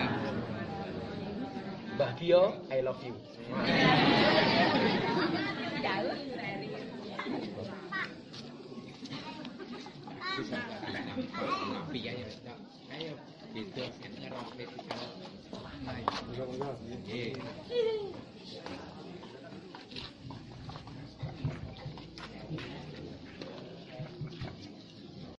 Mbah Gio, I love you.